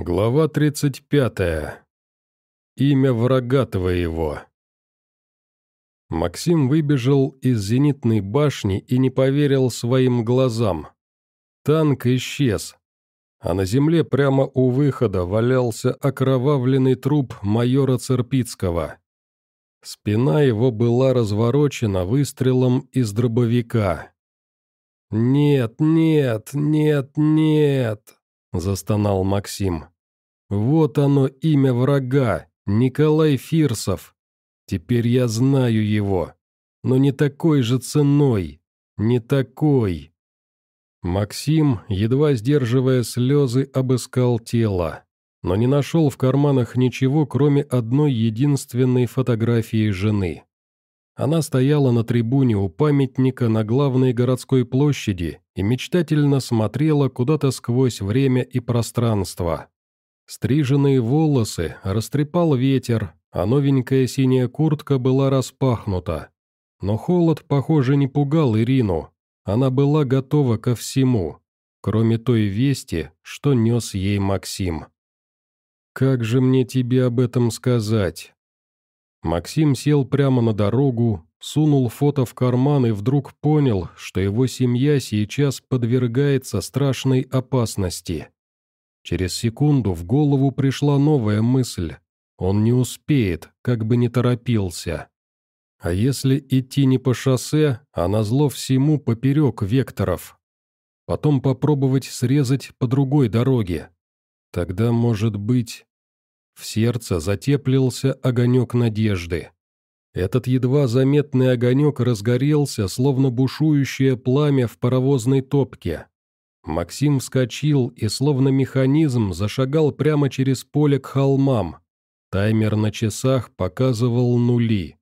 Глава 35. Имя врага твоего. Максим выбежал из зенитной башни и не поверил своим глазам. Танк исчез, а на земле прямо у выхода валялся окровавленный труп майора Церпицкого. Спина его была разворочена выстрелом из дробовика. «Нет, нет, нет, нет!» — застонал Максим. «Вот оно имя врага, Николай Фирсов. Теперь я знаю его, но не такой же ценой, не такой». Максим, едва сдерживая слезы, обыскал тело, но не нашел в карманах ничего, кроме одной единственной фотографии жены. Она стояла на трибуне у памятника на главной городской площади и мечтательно смотрела куда-то сквозь время и пространство. Стриженные волосы растрепал ветер, а новенькая синяя куртка была распахнута. Но холод, похоже, не пугал Ирину. Она была готова ко всему, кроме той вести, что нес ей Максим. «Как же мне тебе об этом сказать?» Максим сел прямо на дорогу, сунул фото в карман и вдруг понял, что его семья сейчас подвергается страшной опасности. Через секунду в голову пришла новая мысль. Он не успеет, как бы не торопился. А если идти не по шоссе, а назло всему поперек векторов? Потом попробовать срезать по другой дороге. Тогда, может быть... В сердце затеплился огонек надежды. Этот едва заметный огонек разгорелся, словно бушующее пламя в паровозной топке. Максим вскочил и, словно механизм, зашагал прямо через поле к холмам. Таймер на часах показывал нули.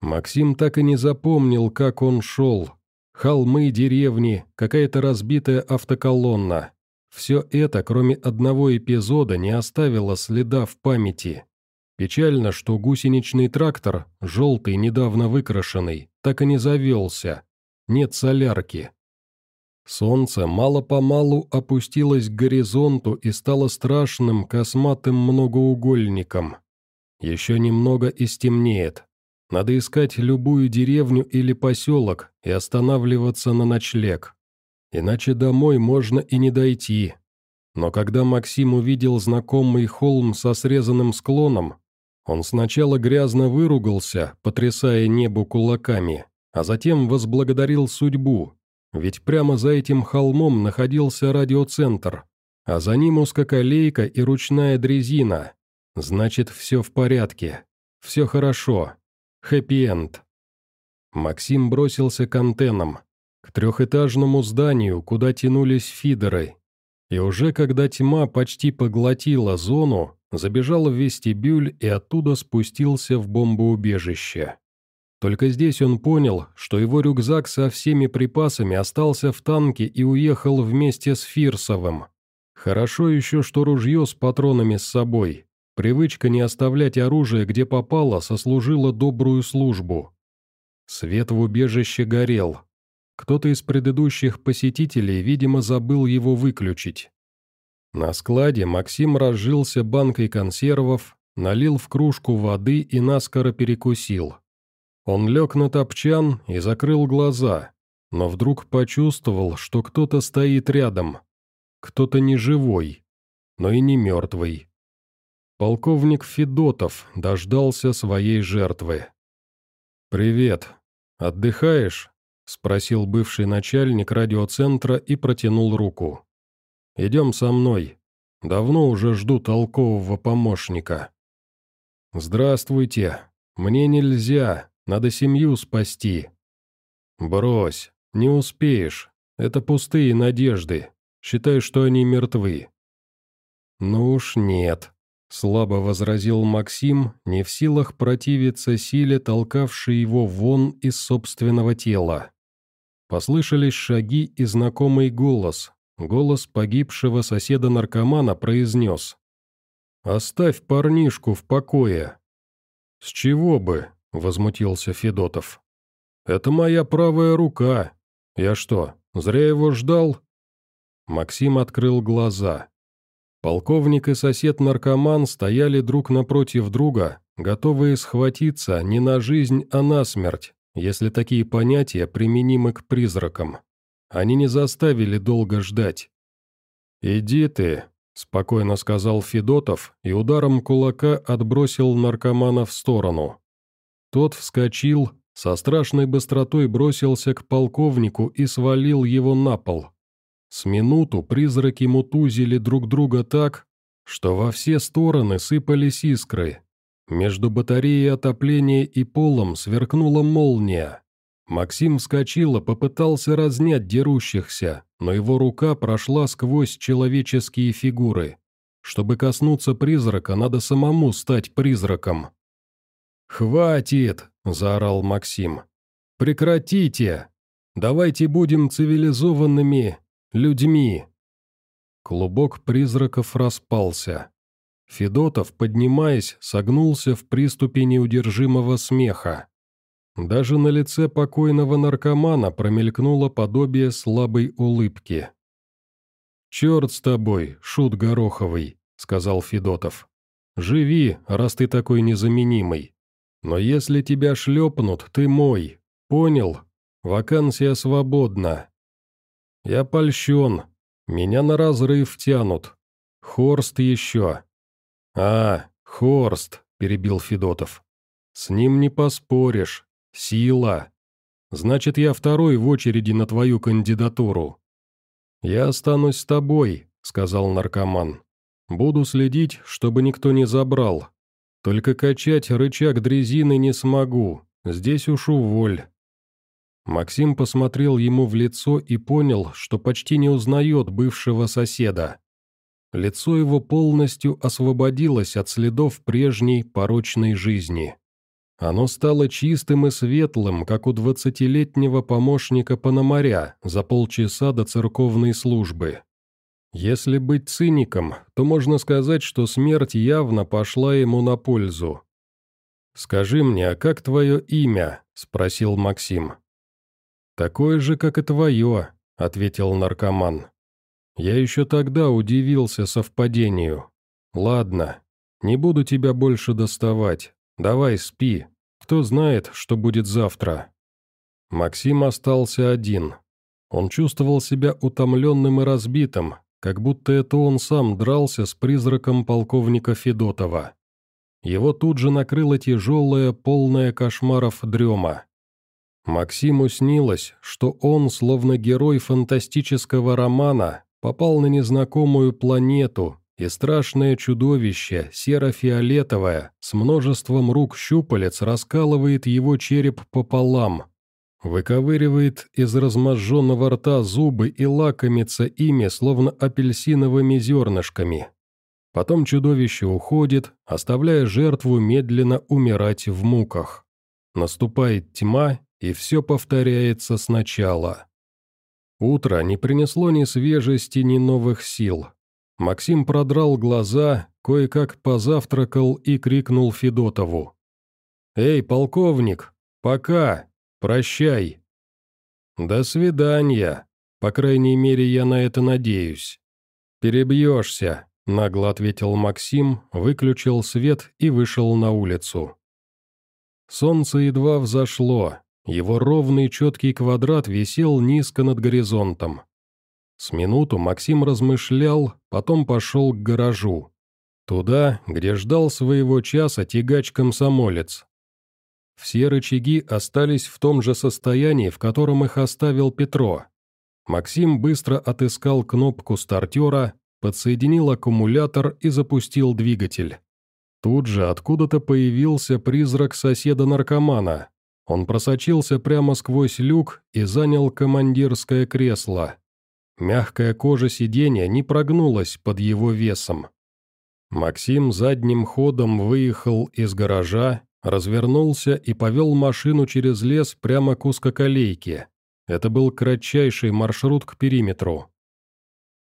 Максим так и не запомнил, как он шел. Холмы, деревни, какая-то разбитая автоколонна. Все это, кроме одного эпизода, не оставило следа в памяти. Печально, что гусеничный трактор, желтый, недавно выкрашенный, так и не завелся. Нет солярки. Солнце мало-помалу опустилось к горизонту и стало страшным косматым многоугольником. Еще немного и стемнеет. Надо искать любую деревню или поселок и останавливаться на ночлег. Иначе домой можно и не дойти. Но когда Максим увидел знакомый холм со срезанным склоном, он сначала грязно выругался, потрясая небо кулаками, а затем возблагодарил судьбу, ведь прямо за этим холмом находился радиоцентр, а за ним узкоколейка и ручная дрезина. Значит, все в порядке, все хорошо, хэппи-энд. Максим бросился к антеннам, к трехэтажному зданию, куда тянулись фидеры. И уже когда тьма почти поглотила зону, забежал в вестибюль и оттуда спустился в бомбоубежище. Только здесь он понял, что его рюкзак со всеми припасами остался в танке и уехал вместе с Фирсовым. Хорошо еще, что ружье с патронами с собой. Привычка не оставлять оружие, где попало, сослужила добрую службу. Свет в убежище горел, кто-то из предыдущих посетителей, видимо, забыл его выключить. На складе Максим разжился банкой консервов, налил в кружку воды и наскоро перекусил. Он лег на топчан и закрыл глаза, но вдруг почувствовал, что кто-то стоит рядом. Кто-то не живой, но и не мертвый. Полковник Федотов дождался своей жертвы. «Привет. Отдыхаешь?» — спросил бывший начальник радиоцентра и протянул руку. «Идем со мной. Давно уже жду толкового помощника». «Здравствуйте. Мне нельзя. Надо семью спасти». «Брось. Не успеешь. Это пустые надежды. Считай, что они мертвы». «Ну уж нет», — слабо возразил Максим, не в силах противиться силе, толкавшей его вон из собственного тела. Послышались шаги и знакомый голос. Голос погибшего соседа-наркомана произнес. «Оставь парнишку в покое». «С чего бы?» — возмутился Федотов. «Это моя правая рука. Я что, зря его ждал?» Максим открыл глаза. Полковник и сосед-наркоман стояли друг напротив друга, готовые схватиться не на жизнь, а на смерть, если такие понятия применимы к призракам. Они не заставили долго ждать. «Иди ты», — спокойно сказал Федотов и ударом кулака отбросил наркомана в сторону. Тот вскочил, со страшной быстротой бросился к полковнику и свалил его на пол. С минуту призраки мутузили друг друга так, что во все стороны сыпались искры. Между батареей отопления и полом сверкнула молния. Максим вскочил и попытался разнять дерущихся, но его рука прошла сквозь человеческие фигуры. Чтобы коснуться призрака, надо самому стать призраком. «Хватит!» – заорал Максим. «Прекратите! Давайте будем цивилизованными людьми!» Клубок призраков распался. Федотов, поднимаясь, согнулся в приступе неудержимого смеха. Даже на лице покойного наркомана промелькнуло подобие слабой улыбки. «Черт с тобой, шут Гороховый», — сказал Федотов. «Живи, раз ты такой незаменимый. Но если тебя шлепнут, ты мой. Понял? Вакансия свободна. Я польщен. Меня на разрыв тянут. Хорст еще». «А, Хорст», — перебил Федотов. «С ним не поспоришь. Сила. Значит, я второй в очереди на твою кандидатуру. Я останусь с тобой, сказал наркоман. Буду следить, чтобы никто не забрал. Только качать рычаг дрезины не смогу. Здесь уж уволь. Максим посмотрел ему в лицо и понял, что почти не узнает бывшего соседа. Лицо его полностью освободилось от следов прежней порочной жизни. Оно стало чистым и светлым, как у двадцатилетнего помощника Пономаря за полчаса до церковной службы. Если быть циником, то можно сказать, что смерть явно пошла ему на пользу. «Скажи мне, а как твое имя?» – спросил Максим. «Такое же, как и твое», – ответил наркоман. «Я еще тогда удивился совпадению. Ладно, не буду тебя больше доставать. Давай, спи. Кто знает, что будет завтра». Максим остался один. Он чувствовал себя утомленным и разбитым, как будто это он сам дрался с призраком полковника Федотова. Его тут же накрыла тяжелая, полная кошмаров дрема. Максиму снилось, что он, словно герой фантастического романа, попал на незнакомую планету, и страшное чудовище, серо-фиолетовое, с множеством рук-щупалец, раскалывает его череп пополам, выковыривает из разможженного рта зубы и лакомится ими, словно апельсиновыми зернышками. Потом чудовище уходит, оставляя жертву медленно умирать в муках. Наступает тьма, и все повторяется сначала. Утро не принесло ни свежести, ни новых сил. Максим продрал глаза, кое-как позавтракал и крикнул Федотову. «Эй, полковник, пока, прощай». «До свидания, по крайней мере, я на это надеюсь». «Перебьешься», — нагло ответил Максим, выключил свет и вышел на улицу. Солнце едва взошло, его ровный четкий квадрат висел низко над горизонтом. С минуту Максим размышлял, потом пошел к гаражу. Туда, где ждал своего часа тягач-комсомолец. Все рычаги остались в том же состоянии, в котором их оставил Петро. Максим быстро отыскал кнопку стартера, подсоединил аккумулятор и запустил двигатель. Тут же откуда-то появился призрак соседа-наркомана. Он просочился прямо сквозь люк и занял командирское кресло. Мягкая кожа сиденья не прогнулась под его весом. Максим задним ходом выехал из гаража, развернулся и повел машину через лес прямо к узкоколейке. Это был кратчайший маршрут к периметру.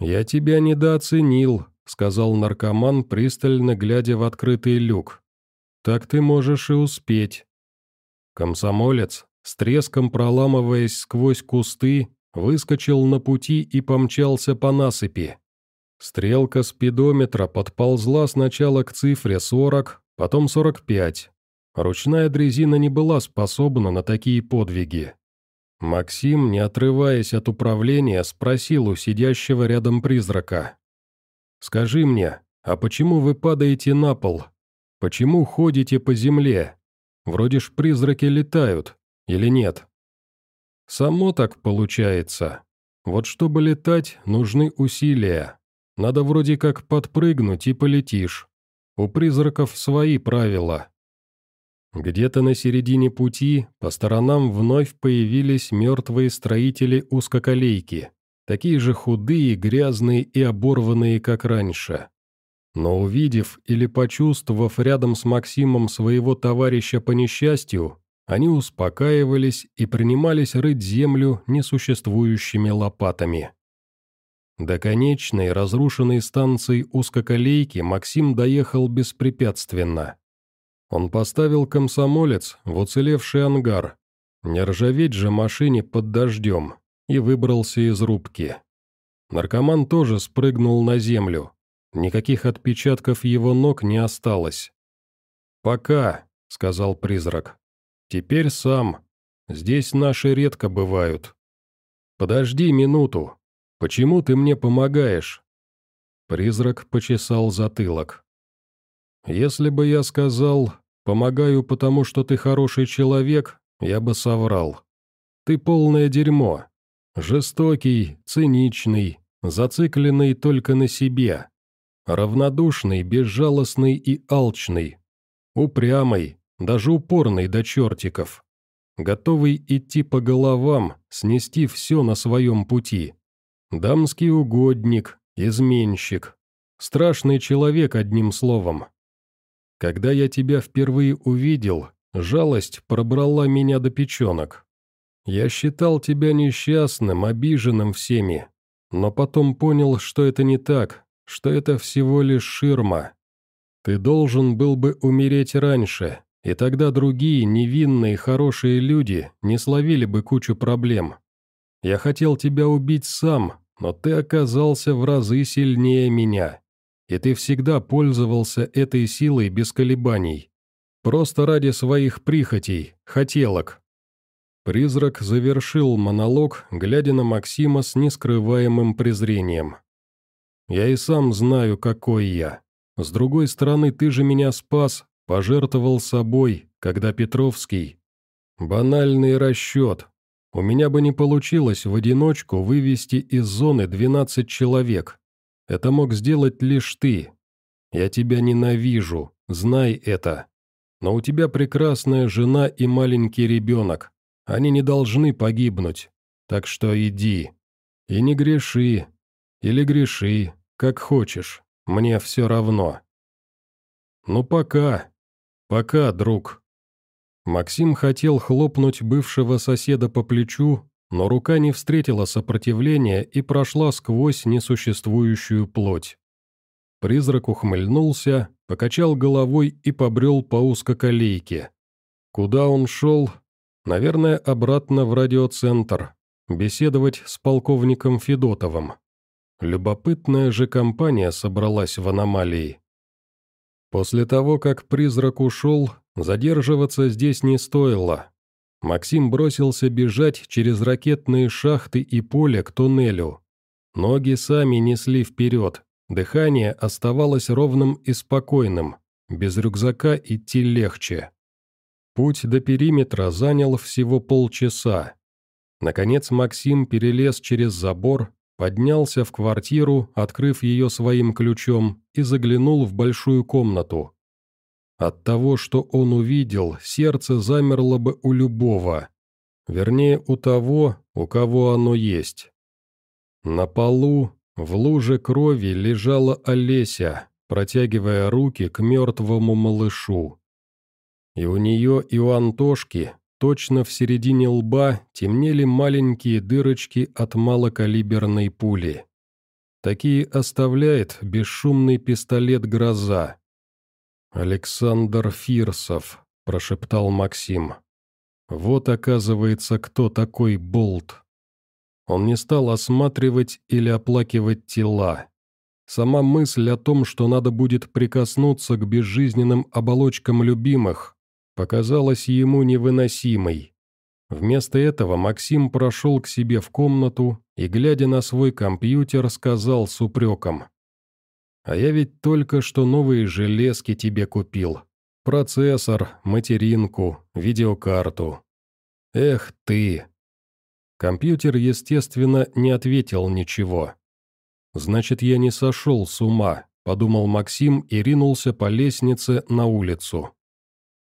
«Я тебя недооценил», — сказал наркоман, пристально глядя в открытый люк. «Так ты можешь и успеть». Комсомолец, с треском проламываясь сквозь кусты, выскочил на пути и помчался по насыпи. Стрелка спидометра подползла сначала к цифре 40, потом 45. Ручная дрезина не была способна на такие подвиги. Максим, не отрываясь от управления, спросил у сидящего рядом призрака. «Скажи мне, а почему вы падаете на пол? Почему ходите по земле? Вроде ж призраки летают, или нет?» «Само так получается. Вот чтобы летать, нужны усилия. Надо вроде как подпрыгнуть и полетишь. У призраков свои правила. Где-то на середине пути по сторонам вновь появились мертвые строители узкоколейки, такие же худые, грязные и оборванные, как раньше. Но увидев или почувствовав рядом с Максимом своего товарища по несчастью, они успокаивались и принимались рыть землю несуществующими лопатами. До конечной разрушенной станции узкоколейки Максим доехал беспрепятственно. Он поставил комсомолец в уцелевший ангар, не ржаветь же машине под дождем, и выбрался из рубки. Наркоман тоже спрыгнул на землю. Никаких отпечатков его ног не осталось. «Пока», — сказал призрак. «Теперь сам. Здесь наши редко бывают». «Подожди минуту», Почему ты мне помогаешь?» Призрак почесал затылок. «Если бы я сказал, помогаю, потому что ты хороший человек, я бы соврал. Ты полное дерьмо. Жестокий, циничный, зацикленный только на себе. Равнодушный, безжалостный и алчный. Упрямый, даже упорный до чертиков. Готовый идти по головам, снести все на своем пути. Дамский угодник, изменщик. Страшный человек, одним словом. Когда я тебя впервые увидел, жалость пробрала меня до печенок. Я считал тебя несчастным, обиженным всеми, но потом понял, что это не так, что это всего лишь ширма. Ты должен был бы умереть раньше, и тогда другие невинные хорошие люди не словили бы кучу проблем. Я хотел тебя убить сам, но ты оказался в разы сильнее меня. И ты всегда пользовался этой силой без колебаний. Просто ради своих прихотей, хотелок». Призрак завершил монолог, глядя на Максима с нескрываемым презрением. «Я и сам знаю, какой я. С другой стороны, ты же меня спас, пожертвовал собой, когда Петровский...» «Банальный расчет, у меня бы не получилось в одиночку вывести из зоны 12 человек. Это мог сделать лишь ты. Я тебя ненавижу, знай это. Но у тебя прекрасная жена и маленький ребенок. Они не должны погибнуть. Так что иди. И не греши. Или греши, как хочешь. Мне все равно. Ну пока. Пока, друг. Максим хотел хлопнуть бывшего соседа по плечу, но рука не встретила сопротивления и прошла сквозь несуществующую плоть. Призрак ухмыльнулся, покачал головой и побрел по узкоколейке. Куда он шел? Наверное, обратно в радиоцентр, беседовать с полковником Федотовым. Любопытная же компания собралась в аномалии. После того, как призрак ушел, Задерживаться здесь не стоило. Максим бросился бежать через ракетные шахты и поле к туннелю. Ноги сами несли вперед, дыхание оставалось ровным и спокойным, без рюкзака идти легче. Путь до периметра занял всего полчаса. Наконец Максим перелез через забор, поднялся в квартиру, открыв ее своим ключом, и заглянул в большую комнату. От того, что он увидел, сердце замерло бы у любого. Вернее, у того, у кого оно есть. На полу, в луже крови, лежала Олеся, протягивая руки к мертвому малышу. И у нее, и у Антошки, точно в середине лба, темнели маленькие дырочки от малокалиберной пули. Такие оставляет бесшумный пистолет «Гроза», «Александр Фирсов», – прошептал Максим. «Вот, оказывается, кто такой Болт». Он не стал осматривать или оплакивать тела. Сама мысль о том, что надо будет прикоснуться к безжизненным оболочкам любимых, показалась ему невыносимой. Вместо этого Максим прошел к себе в комнату и, глядя на свой компьютер, сказал с упреком. «А я ведь только что новые железки тебе купил. Процессор, материнку, видеокарту. Эх ты!» Компьютер, естественно, не ответил ничего. «Значит, я не сошел с ума», — подумал Максим и ринулся по лестнице на улицу.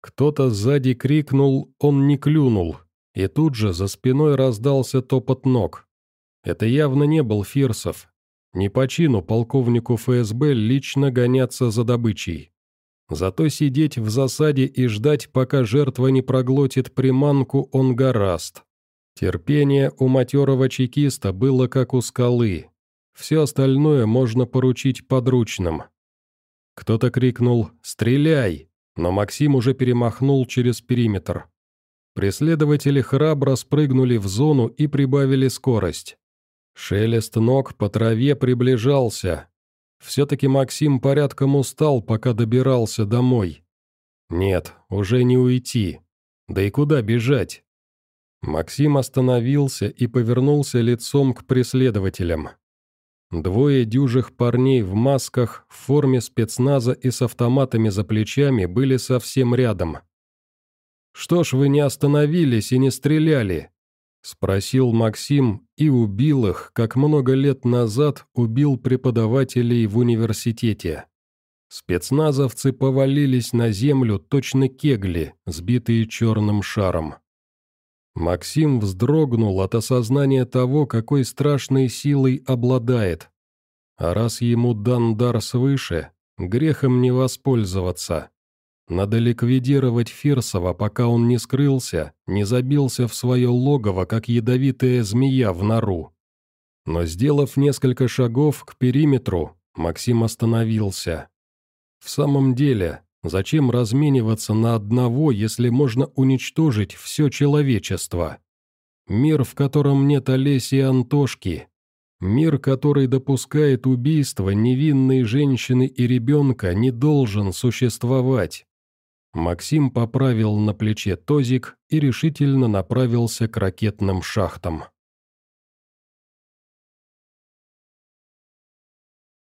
Кто-то сзади крикнул «Он не клюнул!» И тут же за спиной раздался топот ног. Это явно не был Фирсов. Не по чину полковнику ФСБ лично гоняться за добычей. Зато сидеть в засаде и ждать, пока жертва не проглотит приманку, он гораст. Терпение у матерого чекиста было как у скалы. Все остальное можно поручить подручным. Кто-то крикнул «Стреляй!», но Максим уже перемахнул через периметр. Преследователи храбро спрыгнули в зону и прибавили скорость. Шелест ног по траве приближался. Все-таки Максим порядком устал, пока добирался домой. Нет, уже не уйти. Да и куда бежать? Максим остановился и повернулся лицом к преследователям. Двое дюжих парней в масках, в форме спецназа и с автоматами за плечами были совсем рядом. «Что ж вы не остановились и не стреляли?» — спросил Максим и убил их, как много лет назад убил преподавателей в университете. Спецназовцы повалились на землю точно кегли, сбитые черным шаром. Максим вздрогнул от осознания того, какой страшной силой обладает. А раз ему дан дар свыше, грехом не воспользоваться. Надо ликвидировать Фирсова, пока он не скрылся, не забился в свое логово, как ядовитая змея в нору. Но сделав несколько шагов к периметру, Максим остановился. В самом деле, зачем размениваться на одного, если можно уничтожить все человечество? Мир, в котором нет Олеси и Антошки. Мир, который допускает убийство невинной женщины и ребенка, не должен существовать. Максим поправил на плече тозик и решительно направился к ракетным шахтам.